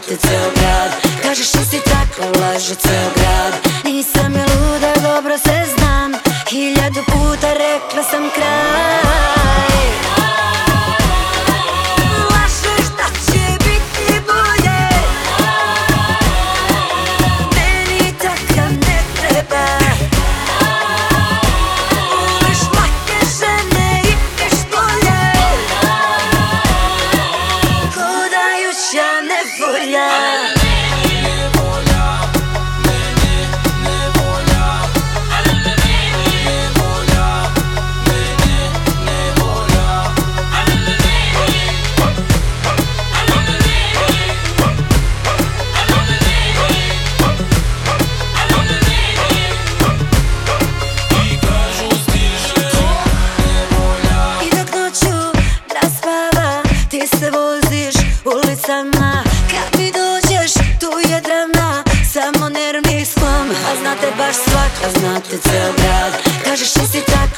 Znate ceo grad. Kažeš ti si tako, laže ceo grad? Nisam je luda, dobro se znam. Hiljadu puta rekla sam yeah.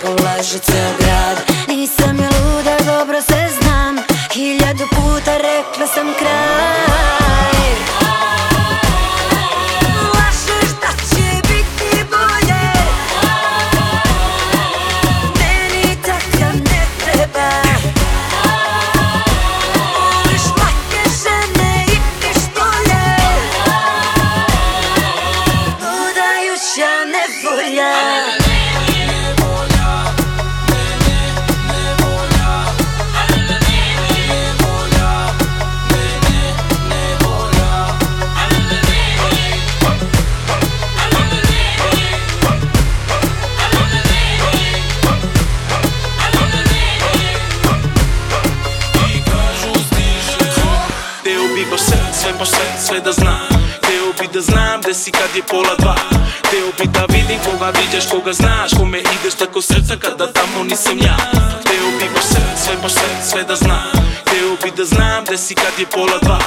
Уложить тебя по сет, све по сет, све да знам. Тео би да знам, де си кад е пола два. Тео би да видим кога видиш, кога знаеш Коме идеш тако срца, када тамо ни сем ја. Тео би по сет, све по сет, све да знам. Тео би да знам, де си кад е пола два.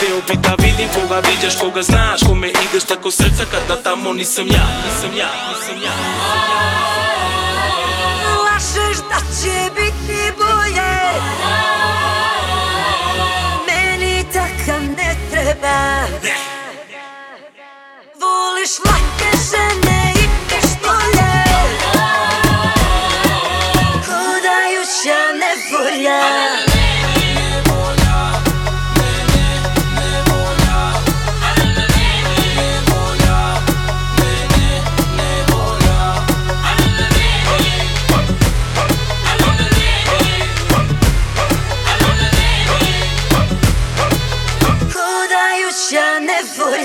Тео би да видим кога видиш, кога знаеш Коме идеш тако срца, када тамо ни сем ја. Ни сем ја, ни сем ја, ни сем ја.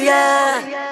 yeah.